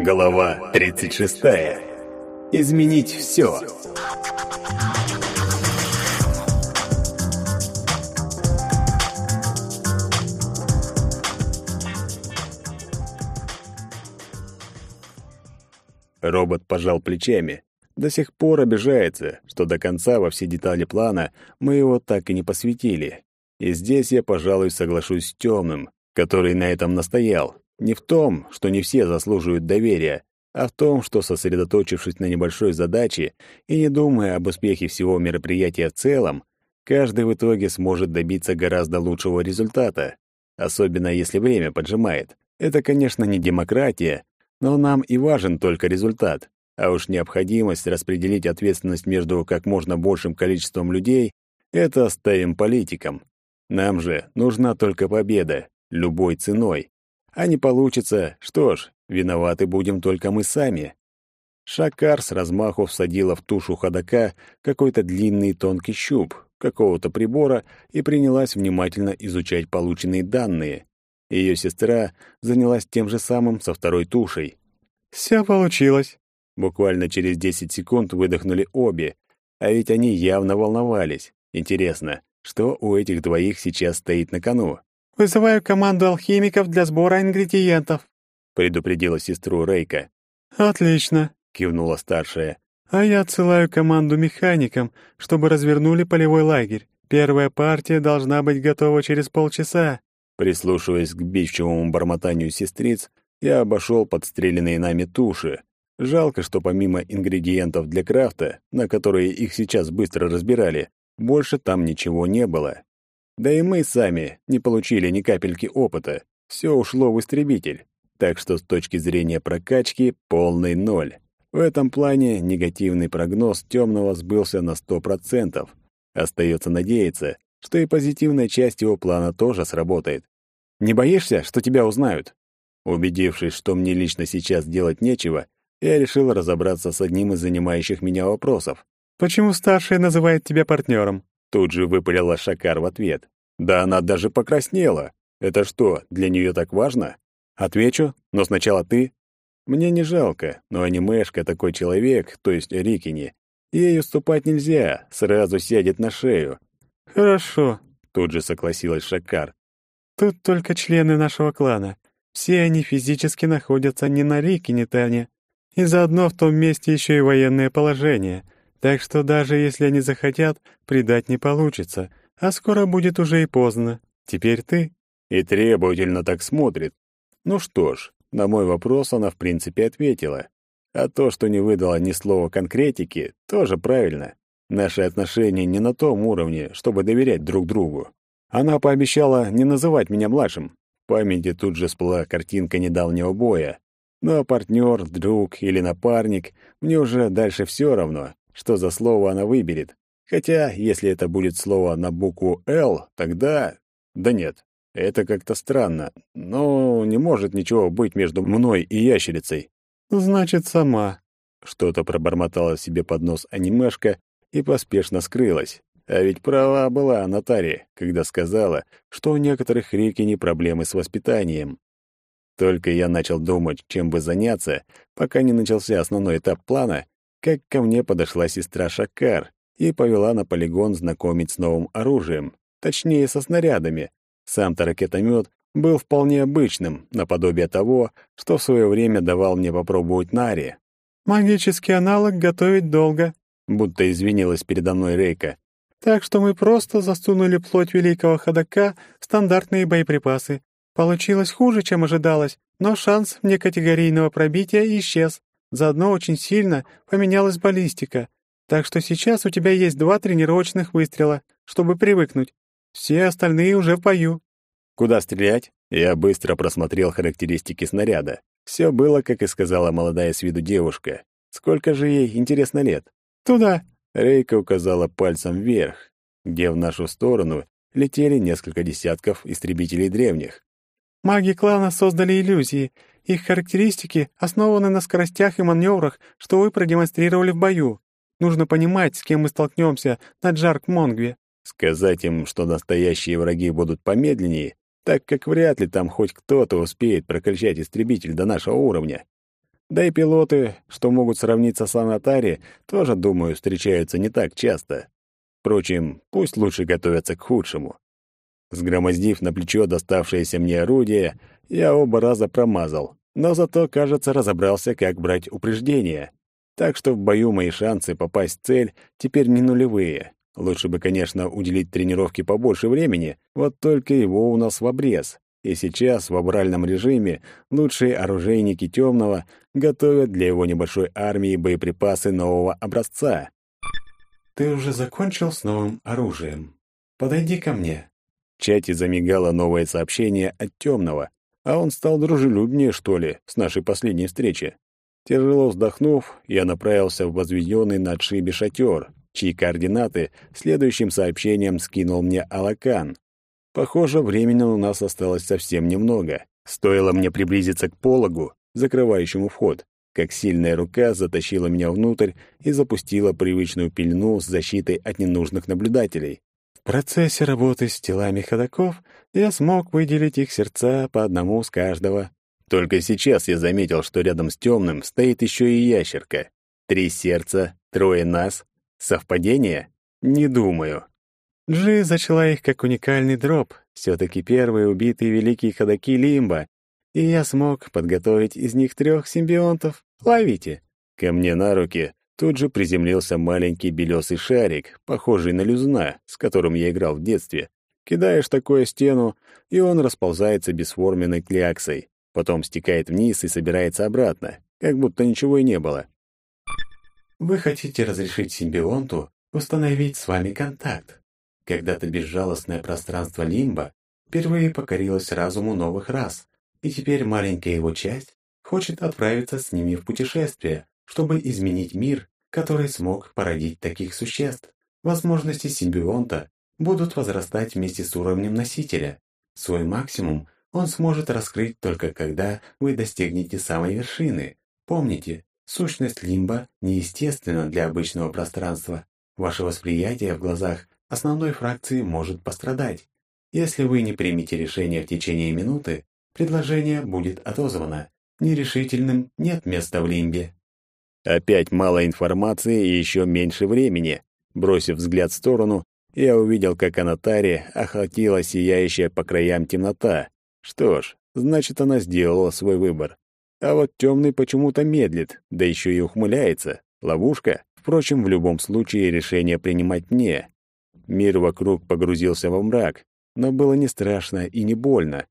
Глава 36. Изменить все. Робот пожал плечами. До сих пор обижается, что до конца во все детали плана мы его так и не посвятили. И здесь я, пожалуй, соглашусь с темным, который на этом настоял. Не в том, что не все заслуживают доверия, а в том, что, сосредоточившись на небольшой задаче и не думая об успехе всего мероприятия в целом, каждый в итоге сможет добиться гораздо лучшего результата, особенно если время поджимает. Это, конечно, не демократия, но нам и важен только результат, а уж необходимость распределить ответственность между как можно большим количеством людей — это оставим политикам. Нам же нужна только победа, любой ценой. А не получится, что ж, виноваты будем только мы сами. Шакар с размаху всадила в тушу ходока какой-то длинный тонкий щуп какого-то прибора и принялась внимательно изучать полученные данные. Ее сестра занялась тем же самым со второй тушей. «Все получилось!» Буквально через десять секунд выдохнули обе, а ведь они явно волновались. Интересно, что у этих двоих сейчас стоит на кону? «Вызываю команду алхимиков для сбора ингредиентов», — предупредила сестру Рейка. «Отлично», — кивнула старшая. «А я отсылаю команду механикам, чтобы развернули полевой лагерь. Первая партия должна быть готова через полчаса». Прислушиваясь к бивчивому бормотанию сестриц, я обошел подстреленные нами туши. Жалко, что помимо ингредиентов для крафта, на которые их сейчас быстро разбирали, больше там ничего не было. Да и мы сами не получили ни капельки опыта. Все ушло в истребитель. Так что с точки зрения прокачки полный ноль. В этом плане негативный прогноз темного сбылся на сто процентов. Остается надеяться, что и позитивная часть его плана тоже сработает. Не боишься, что тебя узнают? Убедившись, что мне лично сейчас делать нечего, я решил разобраться с одним из занимающих меня вопросов. «Почему старшая называет тебя партнером?» Тут же выпалила Шакар в ответ. Да она даже покраснела. Это что, для нее так важно? Отвечу, но сначала ты. Мне не жалко, но анимешка такой человек, то есть Рикини. Ей уступать нельзя, сразу сядет на шею. Хорошо, тут же согласилась Шакар. Тут только члены нашего клана. Все они физически находятся не на Рикине, Таня. И заодно в том месте еще и военное положение — так что даже если они захотят, предать не получится, а скоро будет уже и поздно. Теперь ты. И требовательно так смотрит. Ну что ж, на мой вопрос она в принципе ответила. А то, что не выдала ни слова конкретики, тоже правильно. Наши отношения не на том уровне, чтобы доверять друг другу. Она пообещала не называть меня младшим. В памяти тут же всплыла картинка недавнего боя. А партнер, друг или напарник, мне уже дальше все равно что за слово она выберет. Хотя, если это будет слово на букву «Л», тогда... Да нет, это как-то странно. Но не может ничего быть между мной и ящерицей. «Значит, сама». Что-то пробормотала себе под нос анимешка и поспешно скрылась. А ведь права была Наталья, когда сказала, что у некоторых реки не проблемы с воспитанием. Только я начал думать, чем бы заняться, пока не начался основной этап плана, как ко мне подошла сестра Шакар и повела на полигон знакомить с новым оружием, точнее, со снарядами. Сам-то ракетомет был вполне обычным, наподобие того, что в свое время давал мне попробовать Нари. «Магический аналог готовить долго», будто извинилась передо мной Рейка. «Так что мы просто засунули плоть великого ходока в стандартные боеприпасы. Получилось хуже, чем ожидалось, но шанс внекатегорийного пробития исчез. Заодно очень сильно поменялась баллистика, так что сейчас у тебя есть два тренировочных выстрела, чтобы привыкнуть. Все остальные уже в бою». «Куда стрелять?» Я быстро просмотрел характеристики снаряда. Все было, как и сказала молодая с виду девушка. Сколько же ей, интересно, лет? «Туда!» Рейка указала пальцем вверх, где в нашу сторону летели несколько десятков истребителей древних. «Маги клана создали иллюзии, их характеристики основаны на скоростях и маневрах, что вы продемонстрировали в бою. Нужно понимать, с кем мы столкнемся на Джарк-Монгве». Сказать им, что настоящие враги будут помедленнее, так как вряд ли там хоть кто-то успеет прокачать истребитель до нашего уровня. Да и пилоты, что могут сравниться с Анатари, тоже, думаю, встречаются не так часто. Впрочем, пусть лучше готовятся к худшему. Сгромоздив на плечо доставшееся мне орудие, я оба раза промазал, но зато, кажется, разобрался, как брать упреждения. Так что в бою мои шансы попасть в цель теперь не нулевые. Лучше бы, конечно, уделить тренировке побольше времени, вот только его у нас в обрез. И сейчас в абральном режиме лучшие оружейники Темного готовят для его небольшой армии боеприпасы нового образца. «Ты уже закончил с новым оружием. Подойди ко мне». В чате замигало новое сообщение от Темного, а он стал дружелюбнее, что ли, с нашей последней встречи. Тяжело вздохнув, я направился в возведенный на отшибе шатер, чьи координаты следующим сообщением скинул мне Алакан. Похоже, времени у нас осталось совсем немного. Стоило мне приблизиться к пологу, закрывающему вход, как сильная рука затащила меня внутрь и запустила привычную пелену с защитой от ненужных наблюдателей. В процессе работы с телами ходоков я смог выделить их сердца по одному с каждого. Только сейчас я заметил, что рядом с темным стоит еще и ящерка. Три сердца, трое нас. Совпадение? Не думаю. Джи зачла их как уникальный дроп, все-таки первые убитые великие ходаки Лимба, и я смог подготовить из них трех симбионтов. Ловите!» Ко мне на руки тут же приземлился маленький белесый шарик, похожий на люзна, с которым я играл в детстве. Кидаешь такое стену, и он расползается бесформенной кляксой, потом стекает вниз и собирается обратно, как будто ничего и не было. «Вы хотите разрешить симбионту установить с вами контакт?» Когда-то безжалостное пространство Лимба впервые покорилось разуму новых рас, и теперь маленькая его часть хочет отправиться с ними в путешествие, чтобы изменить мир, который смог породить таких существ. Возможности симбионта будут возрастать вместе с уровнем носителя. Свой максимум он сможет раскрыть только когда вы достигнете самой вершины. Помните, сущность лимба неестественна для обычного пространства. Ваше восприятие в глазах основной фракции может пострадать. Если вы не примете решение в течение минуты, предложение будет отозвано. Нерешительным нет места в лимбе. Опять мало информации и еще меньше времени. Бросив взгляд в сторону, я увидел, как Анатари охватила сияющая по краям темнота. Что ж, значит, она сделала свой выбор. А вот темный почему-то медлит, да еще и ухмыляется. Ловушка? Впрочем, в любом случае решение принимать мне. Мир вокруг погрузился во мрак, но было не страшно и не больно.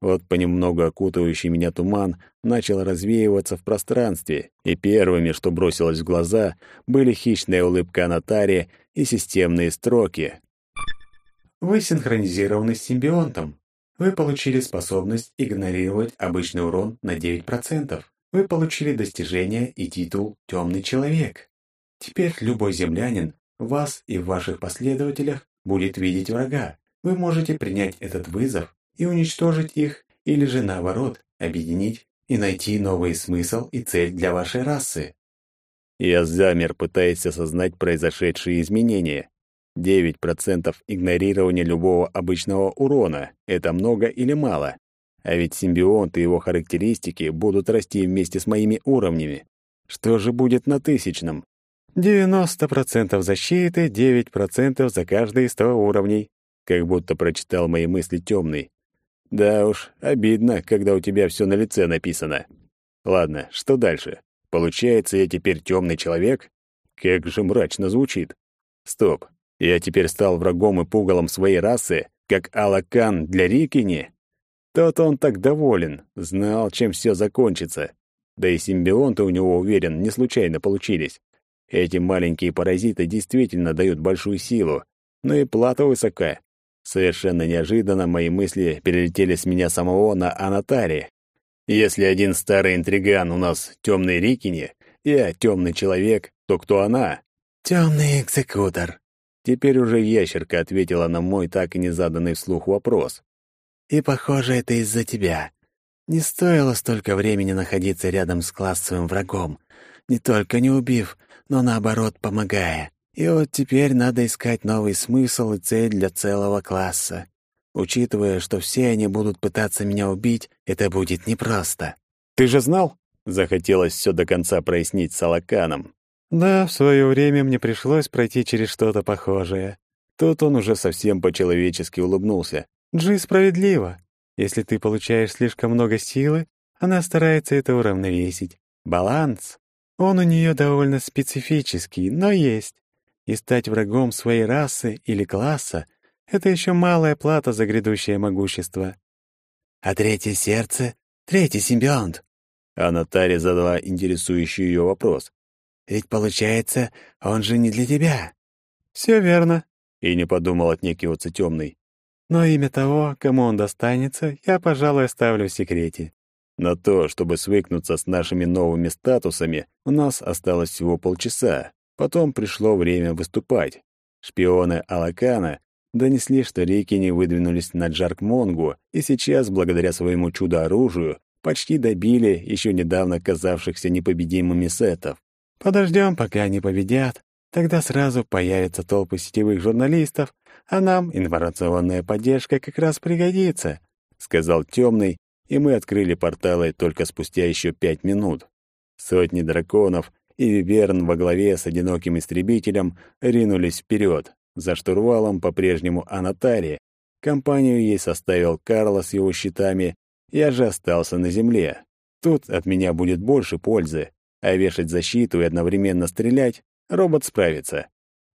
Вот понемногу окутывающий меня туман начал развеиваться в пространстве, и первыми, что бросилось в глаза, были хищная улыбка Анатария и системные строки. «Вы синхронизированы с симбионтом. Вы получили способность игнорировать обычный урон на 9%. Вы получили достижение и титул «Темный человек». Теперь любой землянин вас и в ваших последователях будет видеть врага. Вы можете принять этот вызов и уничтожить их, или же наоборот, объединить и найти новый смысл и цель для вашей расы. Я замер, пытаясь осознать произошедшие изменения. 9% игнорирования любого обычного урона — это много или мало? А ведь симбионт и его характеристики будут расти вместе с моими уровнями. Что же будет на тысячном? Девяносто процентов защиты, девять процентов за каждый из 100 уровней. Как будто прочитал мои мысли темный. Да уж, обидно, когда у тебя все на лице написано. Ладно, что дальше? Получается, я теперь темный человек? Как же мрачно звучит. Стоп, я теперь стал врагом и пугалом своей расы, как Алакан для Рикини? Тот он так доволен, знал, чем все закончится. Да и симбионты у него, уверен, не случайно получились. Эти маленькие паразиты действительно дают большую силу, но и плата высока. Совершенно неожиданно мои мысли перелетели с меня самого на Анатари. Если один старый интриган у нас темный Рикини, я темный человек, то кто она? Темный экзекутор. Теперь уже ящерка ответила на мой так и не заданный вслух вопрос. И похоже, это из-за тебя. Не стоило столько времени находиться рядом с классовым врагом, не только не убив, но наоборот помогая. И вот теперь надо искать новый смысл и цель для целого класса. Учитывая, что все они будут пытаться меня убить, это будет непросто. Ты же знал? Захотелось все до конца прояснить с Алаканом. Да, в свое время мне пришлось пройти через что-то похожее. Тут он уже совсем по-человечески улыбнулся. Джи справедливо. Если ты получаешь слишком много силы, она старается это уравновесить. Баланс. Он у нее довольно специфический, но есть. И стать врагом своей расы или класса — это еще малая плата за грядущее могущество. А третье сердце — третий симбионт. Анатари задала интересующий ее вопрос. «Ведь получается, он же не для тебя». «Все верно», — и не подумал отнекиваться темный. «Но имя того, кому он достанется, я, пожалуй, оставлю в секрете». На то, чтобы свыкнуться с нашими новыми статусами, у нас осталось всего полчаса. Потом пришло время выступать. Шпионы Алакана донесли, что Рикини выдвинулись на Джарк-Монгу и сейчас, благодаря своему чудо-оружию, почти добили еще недавно казавшихся непобедимыми сетов. Подождем, пока они победят. Тогда сразу появятся толпы сетевых журналистов, а нам информационная поддержка как раз пригодится», — сказал Темный, и мы открыли порталы только спустя еще пять минут. Сотни драконов и Виверн во главе с одиноким истребителем ринулись вперед. За штурвалом по-прежнему Анатария. Компанию ей составил Карло с его щитами я же остался на земле. Тут от меня будет больше пользы, а вешать защиту и одновременно стрелять робот справится.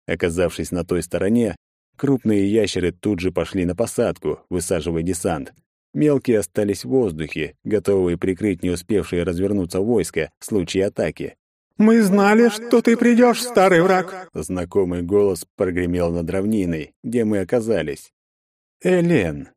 Оказавшись на той стороне, крупные ящеры тут же пошли на посадку, высаживая десант. Мелкие остались в воздухе, готовые прикрыть не успевшие развернуться войска в случае атаки. «Мы знали, что ты придешь, старый враг!» Знакомый голос прогремел над равниной, где мы оказались. «Элен!»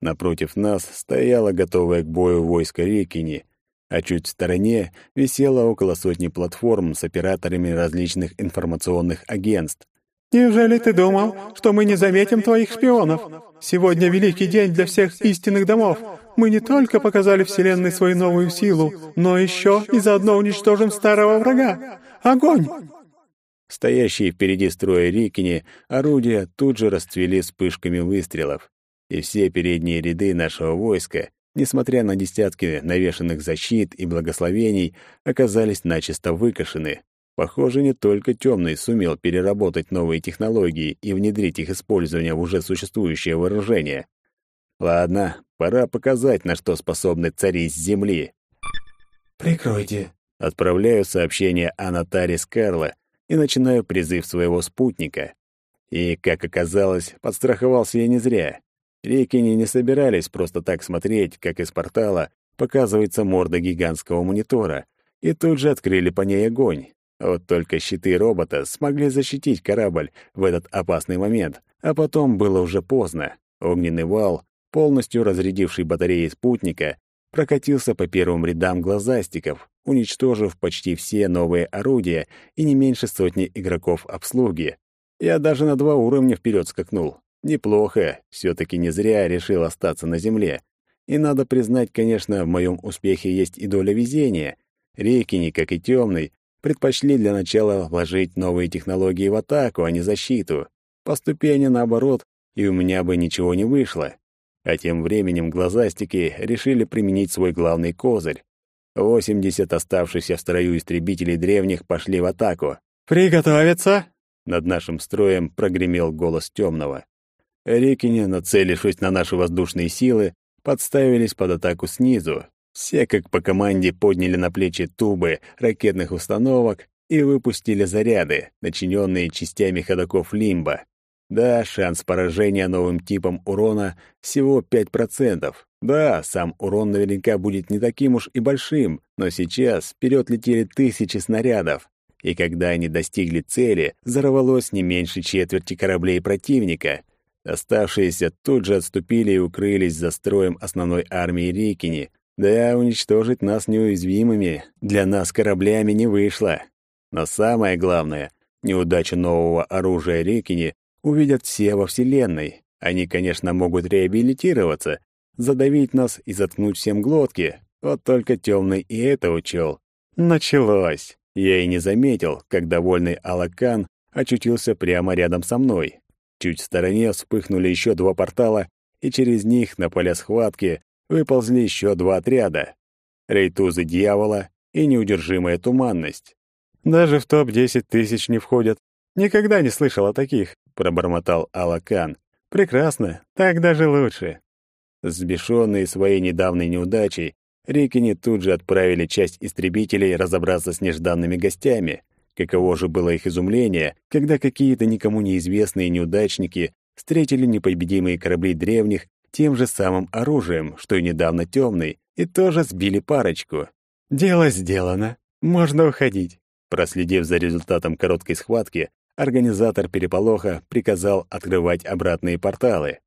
Напротив нас стояло готовое к бою войско Рекини, а чуть в стороне висело около сотни платформ с операторами различных информационных агентств. «Неужели ты думал, что мы не заметим твоих шпионов? Сегодня великий день для всех истинных домов. Мы не только показали Вселенной свою новую силу, но еще и заодно уничтожим старого врага. Огонь!» Стоящие впереди строя Рикини орудия тут же расцвели вспышками выстрелов и все передние ряды нашего войска, несмотря на десятки навешанных защит и благословений, оказались начисто выкошены. Похоже, не только Темный сумел переработать новые технологии и внедрить их использование в уже существующее вооружение. Ладно, пора показать, на что способны цари с Земли. «Прикройте», — отправляю сообщение Анатаре Скарла и начинаю призыв своего спутника. И, как оказалось, подстраховался я не зря. Рикини не собирались просто так смотреть, как из портала показывается морда гигантского монитора, и тут же открыли по ней огонь. Вот только щиты робота смогли защитить корабль в этот опасный момент, а потом было уже поздно. Огненный вал, полностью разрядивший батареи спутника, прокатился по первым рядам глазастиков, уничтожив почти все новые орудия и не меньше сотни игроков обслуги. Я даже на два уровня вперед скакнул. Неплохо, все-таки не зря решил остаться на земле. И надо признать, конечно, в моем успехе есть и доля везения. Рейкини, как и темный, предпочли для начала вложить новые технологии в атаку, а не защиту. Поступи они наоборот, и у меня бы ничего не вышло. А тем временем глазастики решили применить свой главный козырь. 80 оставшихся в строю истребителей древних пошли в атаку. «Приготовиться!» Над нашим строем прогремел голос темного. Рикини, нацелившись на наши воздушные силы, подставились под атаку снизу. Все, как по команде, подняли на плечи тубы ракетных установок и выпустили заряды, начиненные частями ходоков Лимба. Да, шанс поражения новым типом урона всего 5%. Да, сам урон наверняка будет не таким уж и большим, но сейчас вперед летели тысячи снарядов. И когда они достигли цели, взорвалось не меньше четверти кораблей противника. Оставшиеся тут же отступили и укрылись за строем основной армии Рикини. Да, уничтожить нас неуязвимыми для нас кораблями не вышло. Но самое главное, неудачу нового оружия Рикини увидят все во Вселенной. Они, конечно, могут реабилитироваться, задавить нас и заткнуть всем глотки. Вот только темный и это учел. Началось. Я и не заметил, как довольный Алакан очутился прямо рядом со мной. Чуть в стороне вспыхнули еще два портала, и через них на поля схватки выползли еще два отряда. Рейтузы дьявола и неудержимая туманность. «Даже в топ-10 тысяч не входят. Никогда не слышал о таких», — пробормотал Алакан. «Прекрасно, так даже лучше». Сбешенные своей недавней неудачей, Рикини тут же отправили часть истребителей разобраться с нежданными гостями. Каково же было их изумление, когда какие-то никому неизвестные неудачники встретили непобедимые корабли древних тем же самым оружием, что и недавно темный, и тоже сбили парочку. «Дело сделано. Можно уходить». Проследив за результатом короткой схватки, организатор переполоха приказал открывать обратные порталы.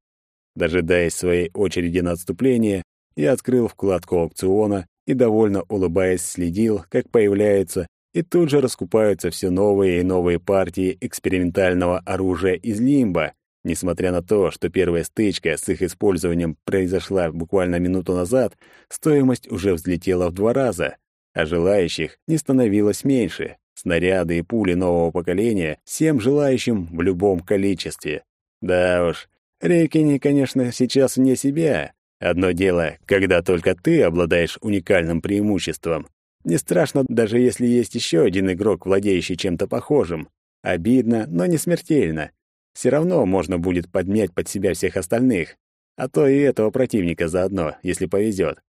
Дожидаясь своей очереди на отступление, я открыл вкладку аукциона и, довольно улыбаясь, следил, как появляются и тут же раскупаются все новые и новые партии экспериментального оружия из Лимба, несмотря на то, что первая стычка с их использованием произошла буквально минуту назад, стоимость уже взлетела в два раза, а желающих не становилось меньше. Снаряды и пули нового поколения всем желающим в любом количестве. Да уж, Рейкини, конечно, сейчас вне себя. Одно дело, когда только ты обладаешь уникальным преимуществом. Не страшно, даже если есть еще один игрок, владеющий чем-то похожим. Обидно, но не смертельно. Все равно можно будет подмять под себя всех остальных, а то и этого противника заодно, если повезет.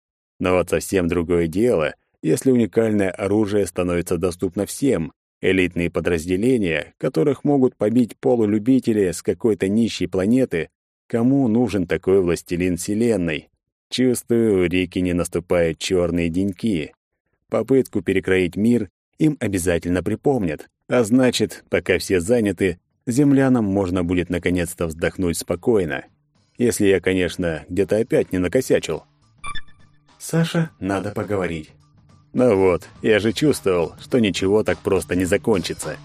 Но вот совсем другое дело, если уникальное оружие становится доступно всем, элитные подразделения, которых могут побить полулюбители с какой-то нищей планеты, кому нужен такой властелин вселенной? Чувствую, у реки не наступают черные деньки. Попытку перекроить мир им обязательно припомнят. А значит, пока все заняты, землянам можно будет наконец-то вздохнуть спокойно. Если я, конечно, где-то опять не накосячил. Саша, надо поговорить. Ну вот, я же чувствовал, что ничего так просто не закончится.